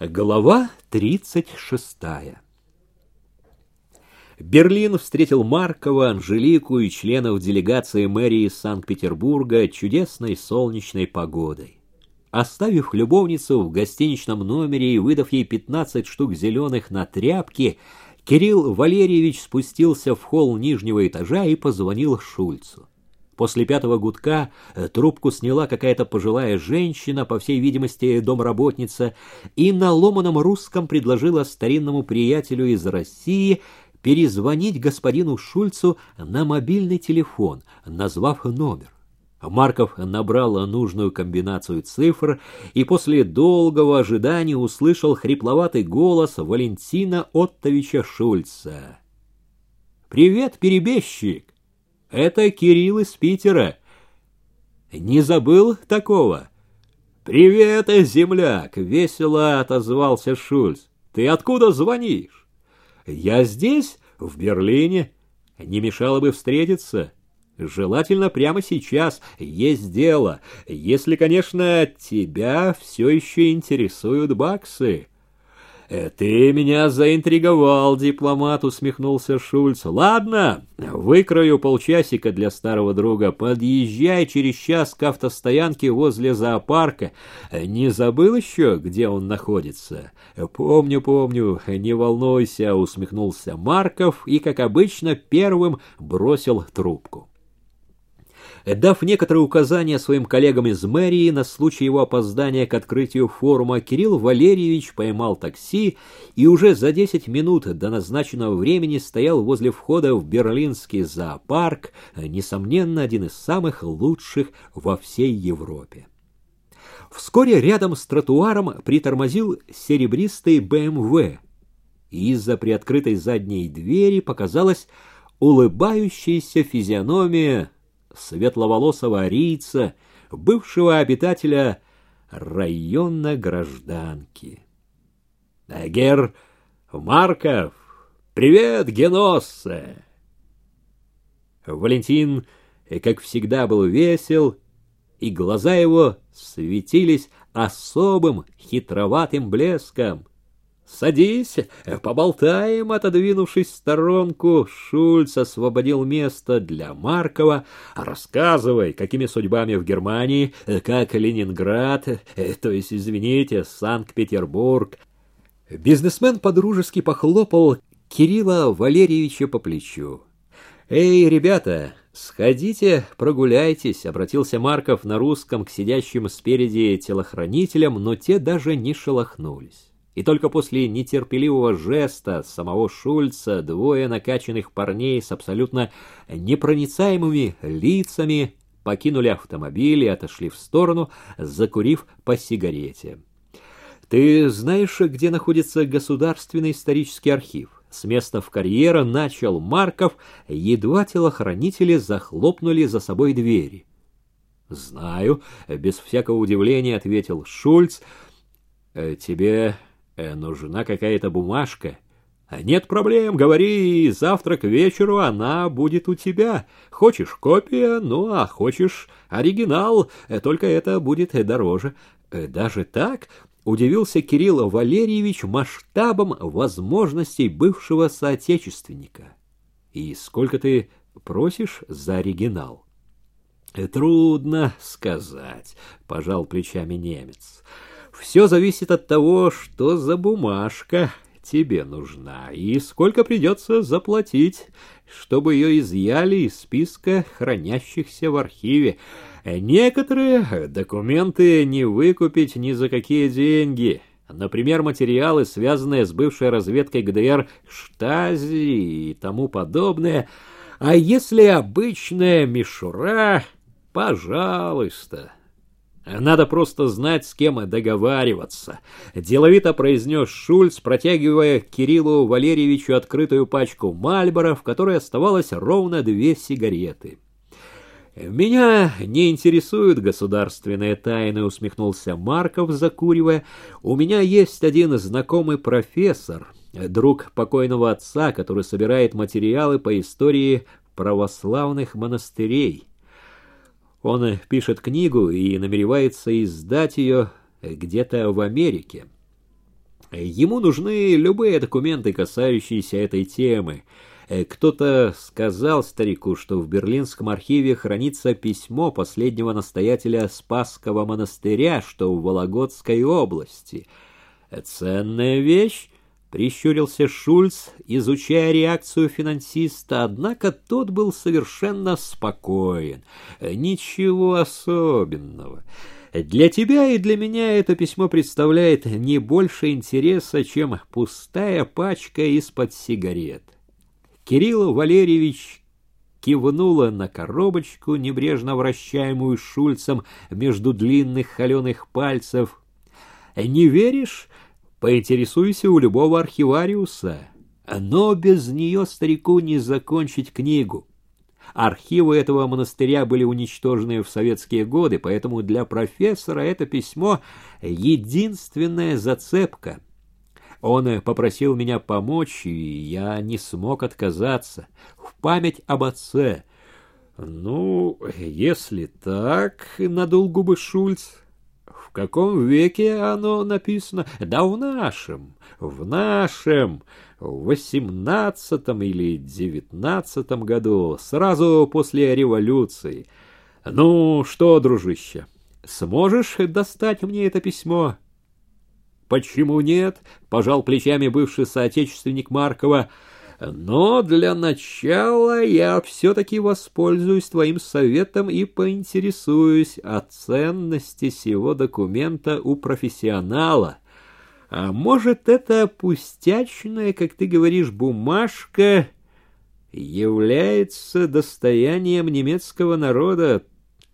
Глава 36 Берлин встретил Маркова, Анжелику и членов делегации мэрии Санкт-Петербурга чудесной солнечной погодой. Оставив любовницу в гостиничном номере и выдав ей 15 штук зеленых на тряпки, Кирилл Валерьевич спустился в холл нижнего этажа и позвонил Шульцу. После пятого гудка э, трубку сняла какая-то пожилая женщина, по всей видимости, домработница, и на ломаном русском предложила старинному приятелю из России перезвонить господину Шульцу на мобильный телефон, назвав номер. Марков набрал нужную комбинацию цифр и после долгого ожидания услышал хрипловатый голос Валентина Оттовича Шульца. «Привет, перебежчик! Это Кирилл из Питера. Не забыл такого? Привет, земляк, весело отозвался Шульц. Ты откуда звонишь? Я здесь, в Берлине. Не мешало бы встретиться. Желательно прямо сейчас. Есть дело. Если, конечно, тебя все еще интересуют баксы. «Ты меня заинтриговал, дипломат», — усмехнулся Шульц. «Ладно, выкрою полчасика для старого друга. Подъезжай через час к автостоянке возле зоопарка. Не забыл еще, где он находится?» «Помню, помню, не волнуйся», — усмехнулся Марков и, как обычно, первым бросил трубку. Дав некоторые указания своим коллегам из мэрии на случай его опоздания к открытию форума, Кирилл Валерьевич поймал такси и уже за 10 минут до назначенного времени стоял возле входа в берлинский зоопарк, несомненно, один из самых лучших во всей Европе. Вскоре рядом с тротуаром притормозил серебристый БМВ, и из-за приоткрытой задней двери показалась улыбающаяся физиономия светловолосого арийца, бывшего обитателя района гражданки. Гер Марков, привет, Геноссе! Валентин, как всегда, был весел, и глаза его светились особым хитроватым блеском. «Садись, поболтаем», отодвинувшись в сторонку, Шульц освободил место для Маркова. «Рассказывай, какими судьбами в Германии, как Ленинград, э, то есть, извините, Санкт-Петербург». Бизнесмен подружески похлопал Кирилла Валерьевича по плечу. «Эй, ребята, сходите, прогуляйтесь», — обратился Марков на русском к сидящим спереди телохранителям, но те даже не шелохнулись. И только после нетерпеливого жеста самого Шульца двое накачанных парней с абсолютно непроницаемыми лицами покинули автомобиль и отошли в сторону, закурив по сигарете. «Ты знаешь, где находится Государственный исторический архив?» С места в карьера начал Марков, едва телохранители захлопнули за собой двери. «Знаю», — без всякого удивления ответил Шульц. «Э, «Тебе Э, нужна какая-то бумажка. А нет проблем, говори, завтра к вечеру она будет у тебя. Хочешь копия, ну а хочешь оригинал, э, только это будет дороже. Э, даже так удивился Кирилл Валерьевич масштабом возможностей бывшего соотечественника. И сколько ты просишь за оригинал? Трудно сказать, пожал плечами немец. Все зависит от того, что за бумажка тебе нужна и сколько придется заплатить, чтобы ее изъяли из списка хранящихся в архиве. Некоторые документы не выкупить ни за какие деньги. Например, материалы, связанные с бывшей разведкой ГДР Штази и тому подобное. А если обычная мишура, пожалуйста, надо просто знать, с кем договариваться. Деловито произнес Шульц, протягивая Кириллу Валерьевичу открытую пачку Мальбора, в которой оставалось ровно две сигареты. «Меня не интересуют государственные тайны», — усмехнулся Марков, закуривая. «У меня есть один знакомый профессор, друг покойного отца, который собирает материалы по истории православных монастырей. Он пишет книгу и намеревается издать ее где-то в Америке. Ему нужны любые документы, касающиеся этой темы. Кто-то сказал старику, что в Берлинском архиве хранится письмо последнего настоятеля Спасского монастыря, что в Вологодской области. Ценная вещь, прищурился Шульц, изучая реакцию финансиста, однако тот был совершенно спокоен. Ничего особенного. Для тебя и для меня это письмо представляет не больше интереса, чем пустая пачка из-под сигарет. Кирилл Валерьевич кивнула на коробочку, небрежно вращаемую Шульцем между длинных холеных пальцев. «Не веришь? Поинтересуйся у любого архивариуса. Но без нее старику не закончить книгу. Архивы этого монастыря были уничтожены в советские годы, поэтому для профессора это письмо — единственная зацепка — он попросил меня помочь, и я не смог отказаться. В память об отце. Ну, если так, надул губы Шульц. В каком веке оно написано? Да в нашем, в нашем, в восемнадцатом или девятнадцатом году, сразу после революции. Ну что, дружище, сможешь достать мне это письмо? «Почему нет?» — пожал плечами бывший соотечественник Маркова. «Но для начала я все-таки воспользуюсь твоим советом и поинтересуюсь о ценности сего документа у профессионала. А может, это пустячная, как ты говоришь, бумажка является достоянием немецкого народа?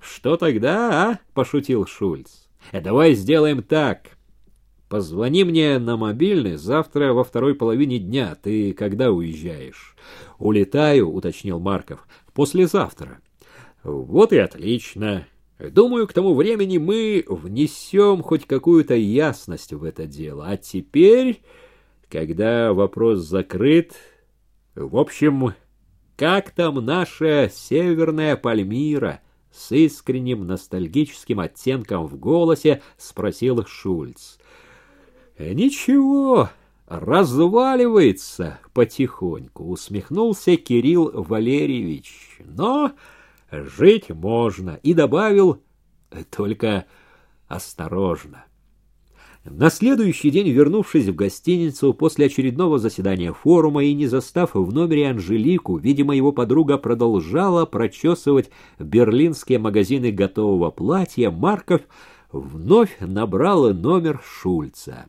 Что тогда, а?» — пошутил Шульц. «Давай сделаем так». Позвони мне на мобильный завтра во второй половине дня. Ты когда уезжаешь? Улетаю, уточнил Марков. Послезавтра. Вот и отлично. Думаю, к тому времени мы внесем хоть какую-то ясность в это дело. А теперь, когда вопрос закрыт, в общем, как там наша северная Пальмира? С искренним ностальгическим оттенком в голосе спросил Шульц. Ничего, разваливается потихоньку, усмехнулся Кирилл Валерьевич. Но жить можно, и добавил только осторожно. На следующий день, вернувшись в гостиницу после очередного заседания форума и не застав в номере Анжелику, видимо, его подруга продолжала прочесывать берлинские магазины готового платья, Марков вновь набрал номер Шульца.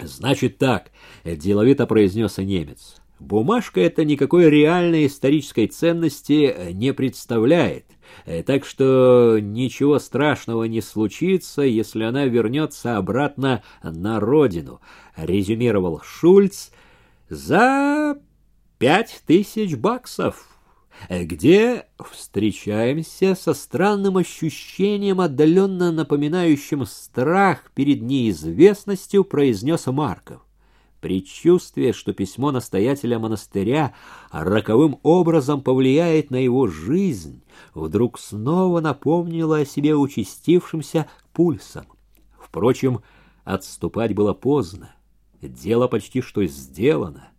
Значит так, деловито произнес немец. Бумажка эта никакой реальной исторической ценности не представляет, так что ничего страшного не случится, если она вернется обратно на родину, резюмировал Шульц за пять тысяч баксов где встречаемся со странным ощущением, отдаленно напоминающим страх перед неизвестностью, произнес Марков. Предчувствие, что письмо настоятеля монастыря роковым образом повлияет на его жизнь, вдруг снова напомнило о себе участившимся пульсом. Впрочем, отступать было поздно. Дело почти что сделано.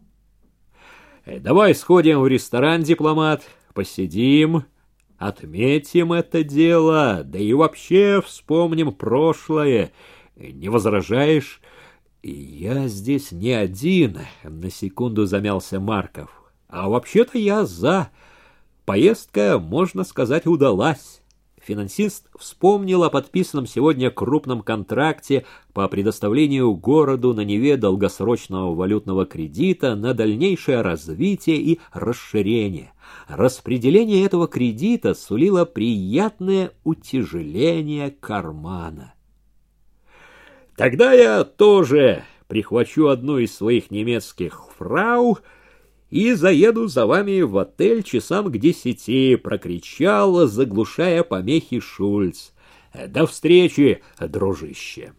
Э, давай сходим в ресторан, дипломат, посидим, отметим это дело, да и вообще вспомним прошлое. Не возражаешь? Я здесь не один, на секунду замялся Марков. А вообще-то я за. Поездка, можно сказать, удалась. Финансист вспомнил о подписанном сегодня крупном контракте по предоставлению городу на Неве долгосрочного валютного кредита на дальнейшее развитие и расширение. Распределение этого кредита сулило приятное утяжеление кармана. «Тогда я тоже прихвачу одну из своих немецких фрау», и заеду за вами в отель часам к десяти», — прокричал, заглушая помехи Шульц. «До встречи, дружище!»